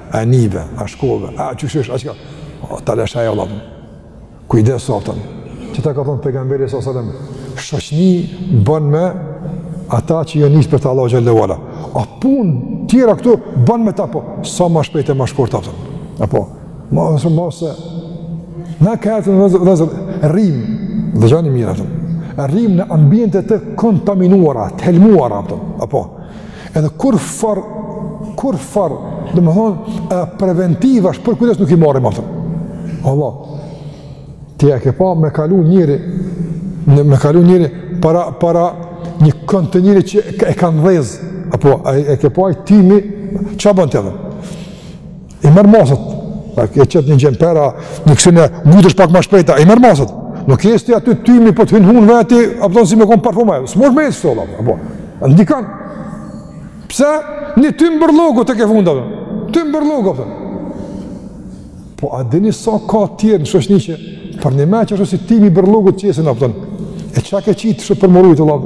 A nive, a shkove, a qysh është, a çka? O, ta lesha e vladë. Kujdes, a kupton. Qeta ka thonë pejgamberi s.a.s. Shoqni bon me ata që je nisë për te Allahu xhele ve ala. A punë tjera këtu bon me ta po. Sa ma shpejt e ma shkurt, a kupton. A po, madje shumë ma se. Na kanjëherë vllazër, vllazër, rrim, dëgjoni mirë, a kupton. Rrim në ambiente të kontaminuara, të helmuara, a kupton. A po. Edhe kurrfarë, kurrfarë, domethënë, preventivash, përkujdes nuk i marrim, a kupton. Allah, ti e ke pa me kalu njeri, me kalu njeri, para, para një kontejneri që e kanë dhezë, apo e, e ke pa ai timi, ça bon ti atëherë? I merr masat. Ai e qet një xhemper, një ksine, ngutesh pak më shpejt, i merr masat. Nuk jet ti aty, tymi po të hyn hunëve ty, apo don si me kon parfum ai. S'mund me jet aty valla, apo. Ndikon. Pse? Një tym bërllogu tekefundit apo? Tym bërllogu apo? Po a dini sa ka të tjerë në shoqni që për një meqë është si timi bërllogut qesin, a kupton, e ça ke qitë është për m'u rujtë, Allah,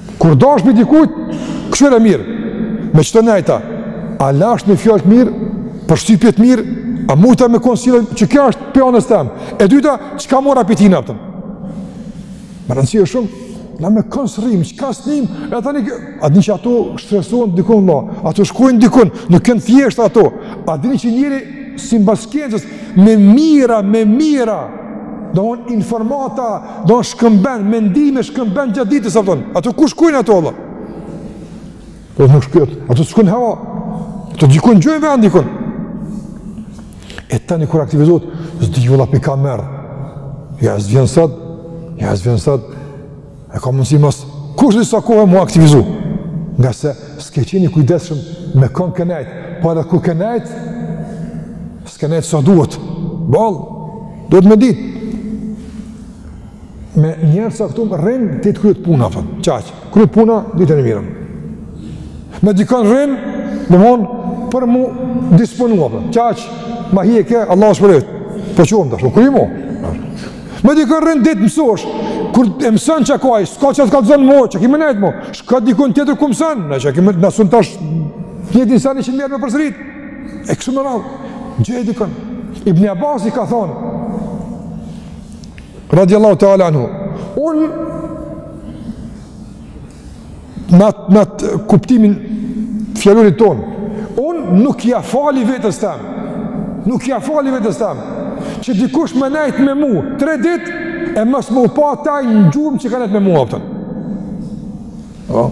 Kur dahesh prej dikujt, këqyre mirë, me qetë nejta, a lash një fjalë të mirë, përshtypje të mirë, a mujta me këshillu, që kjo është prej anës teme. E dyta, çka mora prej tina, a kupton? Me rëndësi e shumë, na me kon s'rrim, çka s'nim, e tani, a dini që ato shtresohen dikun, la, ato shkojnë dikun, nuk ikën thjesht ato, a dini që njeri, simbas shkencës, me mija, me mija, do informata, Do shkëmben, mendime shkëmben gjatë ditës, a kupton. Ato ku shkojnë ato, vlla? Po nuk shkojnë, ato të shkojnë hava. Ato dikun gjojnë vend, dikun. E tani kur aktivizohet, s'di vlla prej kah m'erdh. Jo, s'vjen sot, jo, s'vjen sot. E ka mundësi mas kushedi sa kohe m'u aktivizu? Ngase s'ke qenë i kujdesshëm me kon ke nejt, pa po edhe ku ke nejt, S'ke nejt sa duhet. Boll, duhet me ditë. Me njerë sa këtu rrinë, deri të kryhet puna, fëm. Qaq, kryhet puna, ditën e mirë. Me dikon rrin, në mon, për m'u disponu, fëm. Qaq, ma hi e ke, Allah është për e vetë. Po që umë, da shumë, krymo. Me dikon rrin, deri të mësosh, kur e mëson çka ka, s'ka çka të kallzon mo, çka ki me nejt mo, shko dikun tjetër ku mëson, në që kime, në sun tash, tjetin sa një që mjerë me përsëritë. E kështu me radhë, gjeje dikon. Ibn Abasi ka thonë, radiallahu ta'ala anhu, unë në atë atë kuptimin e fjalorit tonë, unë nuk ja fali vetes tem, nuk ja fali vetes tem, që dikush me nejt me mu, tre dit, e mos m'u pa te ai një gjurmë që ka nejt me mu, a kupton. Oh.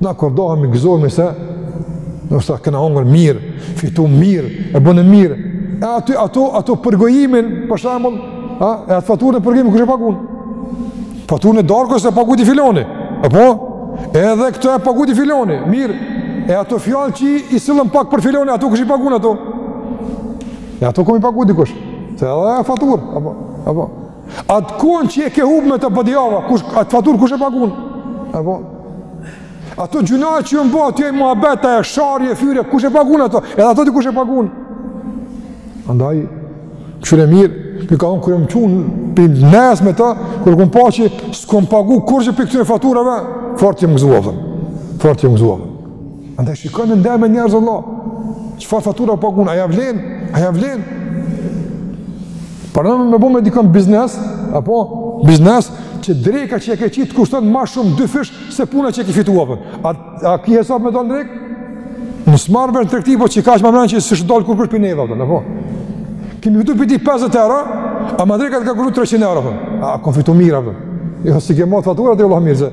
Na kur ndohemi gëzohemi se, nashta kena hongër mirë, fitu mirë, e bonë mirë, e aty, ato, ato përgojimin, për shembull, a, e atë faturën e përgojimit, kush e pagun? Faturën e darkës e pagujti filoni, e po, edhe këtë e pagujti filoni, mirë, e ato fjalë që i sillen pak për filoni, ato kush i pagun ato? E ato ka me i pagu dikush, se edhe e faturë, e po, e po. Atë kohën që e ke hup me ta badihava, kush, atë faturë kush e pagun? Apo? Ato gjynahet që jon bo n'ato muhabete e sharje, fyerje, kush e pagun ato? Edhe ato dikush e pagun. Andaj, kqyre mirë me kon, kur jom çu për mes me ta, kur kom pa që s'kom pagu kurrgjo prej këtyne faturave, fort jom gëzu, fort jom gëzu. Andaj shikoni me njerëz, vlla, çfarë fatura pagun, a ja vlen, a ja vlen. Paramendo me bo me dikon biznes, apo biznes që dreka që e ke qitë kushton ma shumë dyfish se puna që e ke fitu, a kupton. A, a ki hesap me dalë në drekë? Nëse merr vesh në trekti, po që i ka që ma mërën që s'ish dalë kurrgjo për neve, a kupton, apo? Kemi fitu për ti 50 euro, ama dreka të ka kërru 300 euro, a kupton. A, kom fitu mirë, a kupton. Jo, s'i ke matë faturat, vlla, mirë,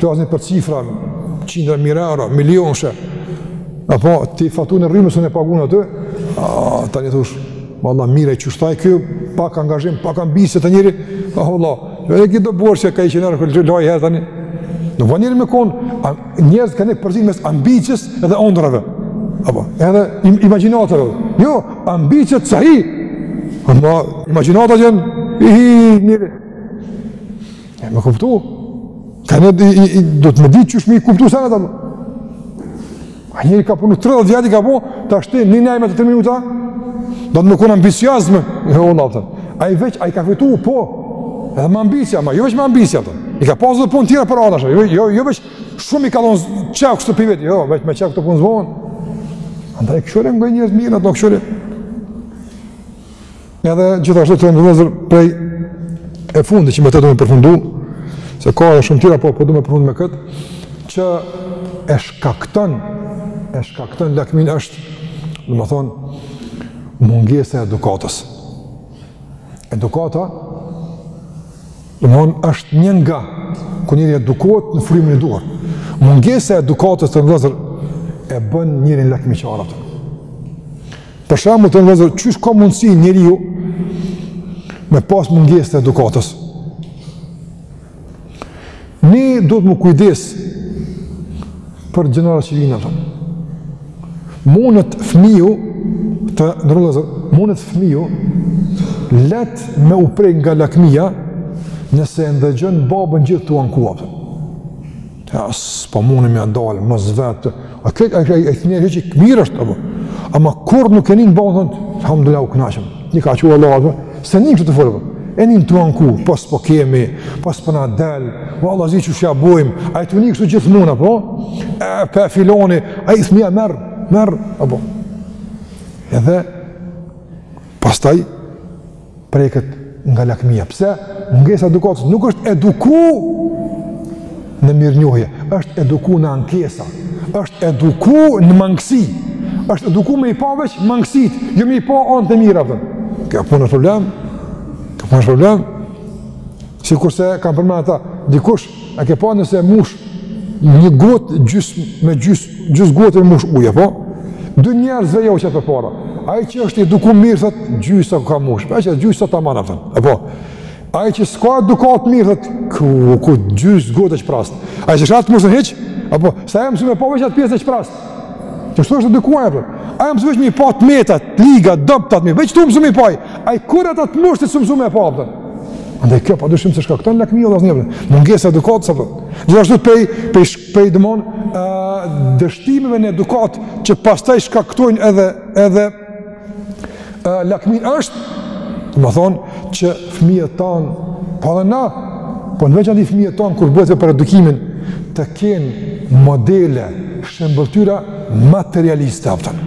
Flasin për cifra, qindra mijë euro, milionshe, apo ti fatu në rrimës unë e pagun aty, a, ta një thush, ma Allah, mirë, qashtu kjo, pak angazhim, pak ambisje te njeri, a, Allah, e ki do borë që ka i qenerë, kërë loj herë tani, në qoftë njeri me konë, njerëz ka një përzim mes ambicies edhe ondrrave, apo, edhe im, imaginatëve, jo, ambiciet sahi, ama, imaginatët janë, i, njeri, E me kuptu. Ka në i, i, i, duhet me ditë qysh me i kuptu senet ma. A njeri ka punu 30 vjet ka punu, tash ti ni nime 3 minuta, duhet me konë ambicioz me. E o në atëm. Ai veç, ai ka fitu, po, edhe me ambicie, ama, jo veç me ambicie, atëm. I ka pasë dhe punë tjera përanash, jo, jo, jo veç shumë i ka dhonë qef kështu të vet, jo, veç me qef, puna s'bonë. Andaj, kshyre ngoji njerëzt e mirë, ata kshyre. Edhe gjithashtu të nderum vllazër prej e fundit që me të du me përfundu, se ka edhe shumë tjera, po po du me përfundu me këtë, që e shkakton, e shkakton lakminë është, domethonë, mungesa e edukatës. Edukata, domethonë, është një nga, kur njeri edukohet në frymën e duhur. Mungesa e edukatës të nderum vllazër, e bën njerin lakmiqar. Për shembull, të nderum vllazër, qysh ka mundësi njeriu me pas mungesë të edukatës. Ne duhet m'u kujdes për gjeneratat që vijnë ato. Mundet fëmiu të ndërzo, mundet fëmiu lehtë me u prek nga lakmia nëse e ndëgjon babën gjithë tu u anku. Ja, s'po muni me dalë, mo vet, a këtë, a këtë, a këtë njeri që i mirë është, apo, ama kur nuk e nin babën, elhamdulilah u knashëm, na ka çu Allah, apo, se ni që t'folë, e nin tu anku, po s'po kemi, po s'po na delë, po vallahi qysh ia bojmë, ai tu ni kështu gjithmonë, apo, e, po fillon, ai fëmija merr, merr, apo, edhe, pastaj, preket nga lakmia. Pse? Mungesa e edukatës nuk është eduku në mirënjohje, është eduku në ankesa, është eduku në mangësi, është eduku me i pa veç mangësitë, jo me i pa anët e mira, dhe. Kjo punë është problem, kjo punë është problem, sikurse kam përmend ata, dikush A ke pa nëse e mush një gotë gjys me gjys, gjys gotë e mush ujë, po? Dy njerëzve jau qet përpara. Ai që është eduku mirë, thot, gjysa koka mush. Ai gjysa tamam, thot, e po? Ai që s'ka edukatë mirë, thot, kuku gjys gota e shprazt. Ai s'e sheh t'mushmen hiç, e po? Se është mësu me pa veç atë pjesë e shprazt. Qashtu është edukuar, e po? Ai është mësu veç me i pa të metat, ligat, dobëtat, me veç është mësu me i pa. Ai kur atë të mushme s'u mësu me i pa, thot. Andaj kjo pa dyshim se shkakton lakmi o lasnjeve, mungesa e edukatës apëton. Gjithashtu pej, pej, pej domethonë, dështimeve në edukatë që pastaj shkaktojnë edhe, edhe lakminë është, domethonë, që fëmijët tanë, po edhe na, po në veçanti fëmijët tanë, kur bëhet për edukimin, të kenë modele, shembëltyra materialiste, apëton.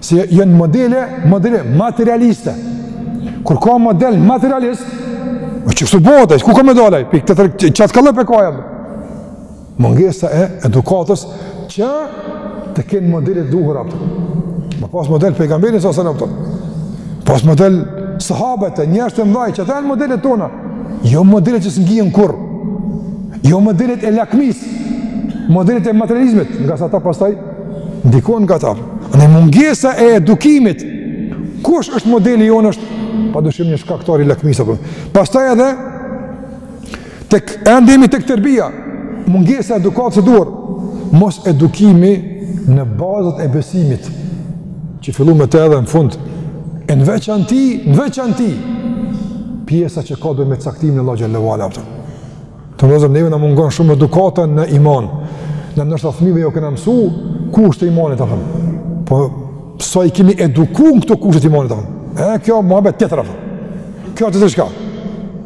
Se janë modele, modele materialiste. Kur ka model materialist, o që kështu bëhet, ku ka me dal ai, për këtë tërë, qat kallëp e ka ai. Mungesa e edukatës që të kenë modelet e duhura, apëton. Me pas model pejgamberin s.a.s., me pas model sahabët e njerëzit e mdhaj, që ata janë modelet tona. Jo modelet që s'ngijen kurr. Jo modelet e lakmisë. Modelet e materializmit. Ngase ata pastaj, ndikon nga ta. Andaj mungesa e edukimit, kush është modeli jonë është, pa dyshim një shkaktar i lakmisë. Po. Pastaj edhe, te, ende jemi tek terbija, mungesa e edukatës së duhur, mos edukimi në bazat e besimit, që fillum me të edhe në fund, e në veçanti, në veçanti, pjesa që ka të bëjë me caktimin e Allahut xhele ve ala, apëton. Vllazën, neve na mungon shumë edukata në iman. Na ndoshta fmive ju kena mësu kushtet e imanit, apëm. Po, sa i kemi eduku në këto kushte të imanit, apëm. E, kjo muhabet tjetër, apëm. Kjo të të shka.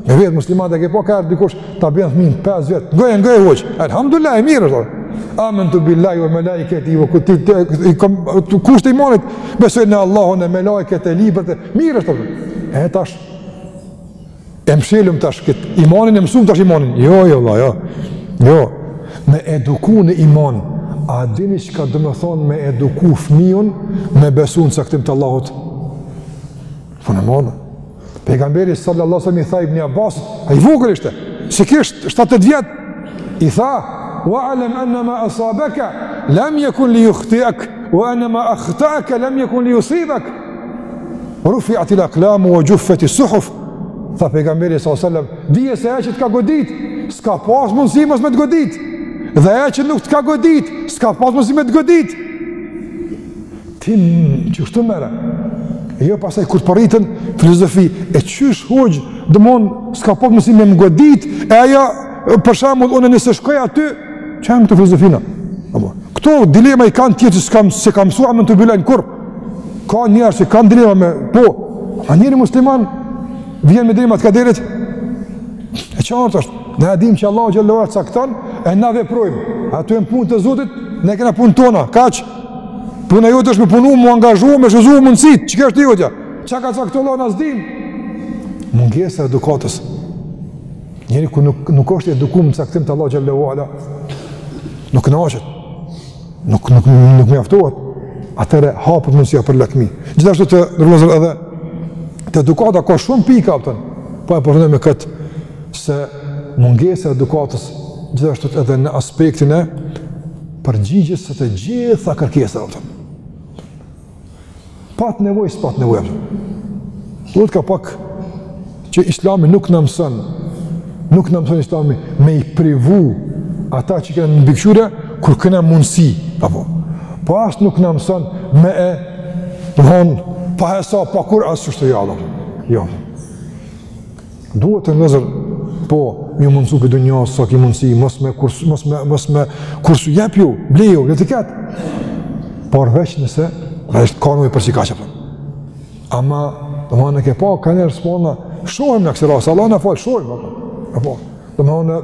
Në vetë muslimat e ke po ka erë dikush ta bjen fmin 5 vjeç. Ngoje, ngoje, hoxhë. Elhamdulillah, e mirë, apëm. Amentu billahi ve melaiketihi ve kutubihi, i kom, kushtet e imanit, besoj në Allahun, e melaiket, e librat, mirë, apëm. E, tash, E mshelëm tash kët imanin e mësum tash imanin. Jo, jo, vëlla, jo. Jo. Me eduku në iman, a dini çka domethonë me eduku fëmijën me besu në caktim të Allahut? Po në modë. Pejgamberi sallallahu alaihi wasallam i tha Ibn Abbasit, i vogël ishte. S'i kish 7-8 vjet i tha, "Wa alam anna ma asabaka lam yakun li yukhtiak, wa anna ma akhtaka lam yakun li yusibak." Rufi'atil aklamu wa xheffetis suhuf, tha pejgamberi s.a.s. Dije se ajo që të ka godit, s'ka pas mundësi mos me të godit, dhe ajo që nuk të ka godit, s'ka pas mundësi me të godit. Ti që shtu mërë, e jo pastaj kur të përritën po filozofi, e qysh hoxhë, domethonë s'ka pas mundësi me më godit, e aja për shambull unë nëse shkoj aty, që e më të filozofina? Këto dilema i kanë këta që s'kanë mësu Amentu billahin kurr, Ka njerëz që kanë dilema me, po, a njeri musliman vjen me dilema të kaderit? E qartë është, na e dimë që Allahu xhele ve ala cakton, e na veprojmë, ato janë punë të Zotit, na kena punët tona, kaq, puna jote është me punu, mu angazhu, me shfrytëzu mundësitë, kjo është e jotja, çka ka caktu Allahu na s'dimë. Mungesa e edukatës, njeri kur nuk, nuk është edukum në caktim të Allahut xhele ve ala, nuk kënaqet, Nuk, nuk, nuk mjaftohet, atëherë hapet mundësia për lakmi. Gjithashtu të nderuar vëllezër edhe, të edukata ka shumë pika, a kupton, po e përfundoj me këtë, se mungesa e edukatës gjithashtu edhe në aspektin e përgjigjës së të gjitha kërkesa, a kupton. Pat nevojë, s'pat nevojë, a kupton. Duhet ka pak që islami nuk na mëson, nuk na mëson islami me i privu ata që kena nën mbikqyrje, kur kena mundësi, apo. Po as nuk na mëson me u dhonë, pa hesap, pa kur, as qashtu jadëm. Jo. Duhet të nderuar vëllezër, po, me ju mundësu prej dunjasë, sa ki mundësi, mos me kursu, mos me, mos me kursu, jepju, bleju, le të ketë. Por veç nëse, dhe është ka nevojë për si kaq, a kupton. Ama, domethonë ke pa, ka njerëz, po na shohim na kësi raste, Allahu na faltë, shohim, apo, apo. Domethonë,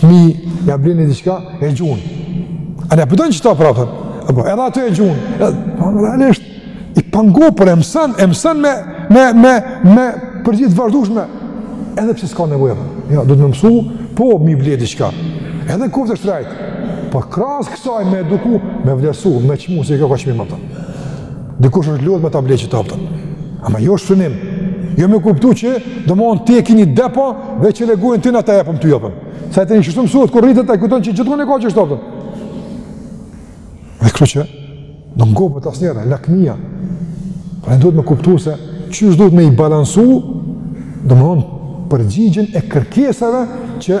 fmijë, ja blen diçka, e gjun. A na po don qita prapë? Apo, edhe ato e gjun. Edhe, po, realisht, i pangopur e mëson, e mëson me, me, me, me përgjigje t'vazhdushme. Edhe pse s'ka nevojë. Jo, duhet me e mësu, po, me i ble diçka. Edhe n'koftë e shtrejtë. Por krahas kësaj me eduku, me vlerësu, me çmu, se kjo ka çmim të. Dikush është lodhë me ta ble qitë, a kupton. Ama jo është sunim. Jo me kuptu që domethonë ti e ki ni depo, veç çele gojën ti na ta japim, ta japim. Se ai nëse kështu mësohet, kur rritet ai kujton që gjithmonë e ka qështu, a kupton. Dhe kështu që, s'do ngopet asnjëherë lakmia. Pra duhet me kuptu se qysh duhet me i balansu, domethonë përgjigjen e kërkesave që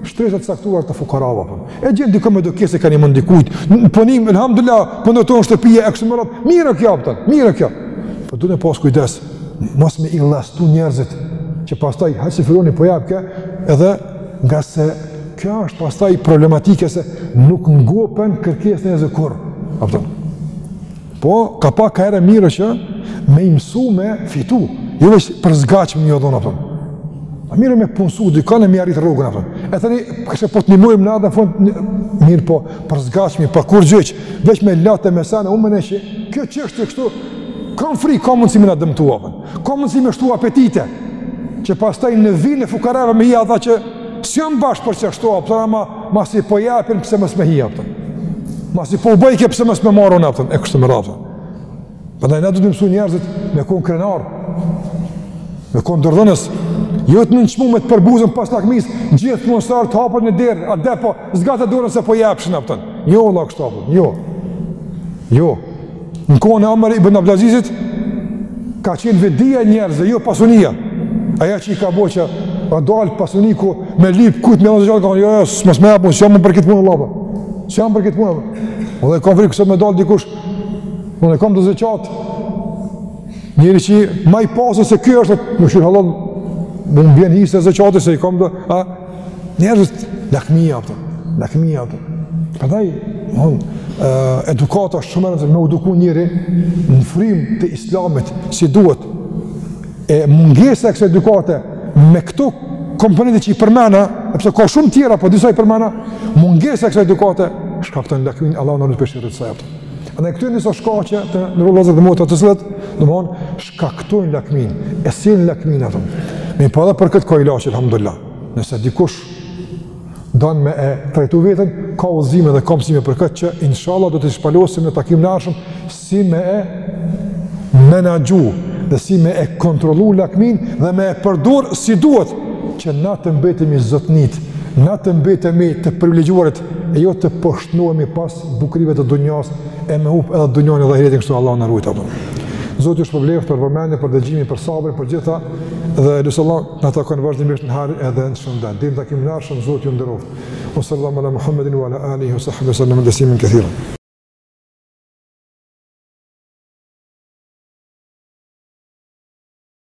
Shtresa të caktuara të fukarave, a kupton. Po. e gjen dikën me do kese ka i nimon dikujt, po nimon, elhamdulilah, po po ndërtohen shtëpia, e kështu me radhë, mirë kjo, a kupton. Po, mirë kjo. Por duhet me pas kujdes, mos me i llastu njerëzit, që pastaj, hajt se filani po jep ke, edhe nga se kjo është pastaj problematike se nuk ngopen kërkesat, njerëzit kurrë, a kupton. Po, ka pak a mirë që me i mësu me fitu, jo veç për s'gatshmi me ju dhonë, a kupton. A mirë me punësu, dikan e me ia rritë rrogën, a kupton. E tani, kështu po të ndihmojmë na edhe, fund, një, mirë po, për s'gatshmi, pa kurgjë hiç, veç me latë e mesane, unë mendoj që, kjo çështje kështu, kam frikë, ka mundësi me na dëmtu, a kupton. Ka mundësi me shtu apetite, që pastaj në vijën e fukarave me hi ata që s'janë bash për qashtu, a kupton, ama, Masi po japin pse mos me hi. Masi po u bojke pse mos me marrë unë. E kështu me radhë. Prandaj na do me i msu njerëzit me kon krenar. Me kon dorëdhënës. Jo të nënçmum e të përbuzun pas lakmisë, gjithmonë sa herë të hapet një derë, hajde po, zgate dorën se po jepshin. Jo, vlla, kështu, jo. Jo. Në kohën e Omer ibn Abdulazizit ka qenë vetëdija e njerëzve, jo pasunia. Ajo që i ka bo që ka dalë pasaniku me lyp kujt me ja dhanë, ka thanë jo, jo, s'mun me ma jap, s'jam për këtë punë vëlla. S'jam për këtë punë. Po dhe kam frikë se më dal dikush. Po ne kam zeqat. Njëri që ma i pasur se ky është, më bën hallall, më vjen hise zeqati se i kam do, a? njerëzit lakmia ato, lakmia ato. Prandaj, von edukata është shumë e rëndësishme, me eduku njerin në frymë të islamit si duhet. E mungesa e kësaj edukate me këto komponente që i përmena, sepse ka shumë tjera, po disa i përmena, mungesa e kësaj edukate shkakton lakminë, Allahu na ruajt prej sherrit të saj. Andaj këto janë disa shkaqe të nderuar vllazën dhe motra të cilat domethon shkaktojnë lakminë, e sjellin lakminë. Mirëpo edhe për këtë ka ilaç alhamdulillah. Nëse dikush don me e trajtu veten, ka udhëzime dhe ka msime për këtë që inshallah do t'i shpalosim në takimin e ardhshëm si me e menaxhu dhe si me e kontrollu lakminë dhe me e përdor si duhet që na të mbetemi zotnitë, na të mbetemi të privilegjuarit e jo të poshtnohemi pas bukurive të dunjasë e me hupë edhe dunjanë edhe ahiretin kështu Allahu na ruajt. Zoti ju shpërbleftë për vëmendjen, për dëgjimin, për sabrin, për të gjitha dhe e lus Allahun të na takon vazhdimisht në hajr edhe në shëndet. Deri në takimin e ardhshëm, Zoti ju nderoftë. Wa sallallahu ala Muhammedin wa ala alihi wa sahbihi wa sallame teslimen kethiren.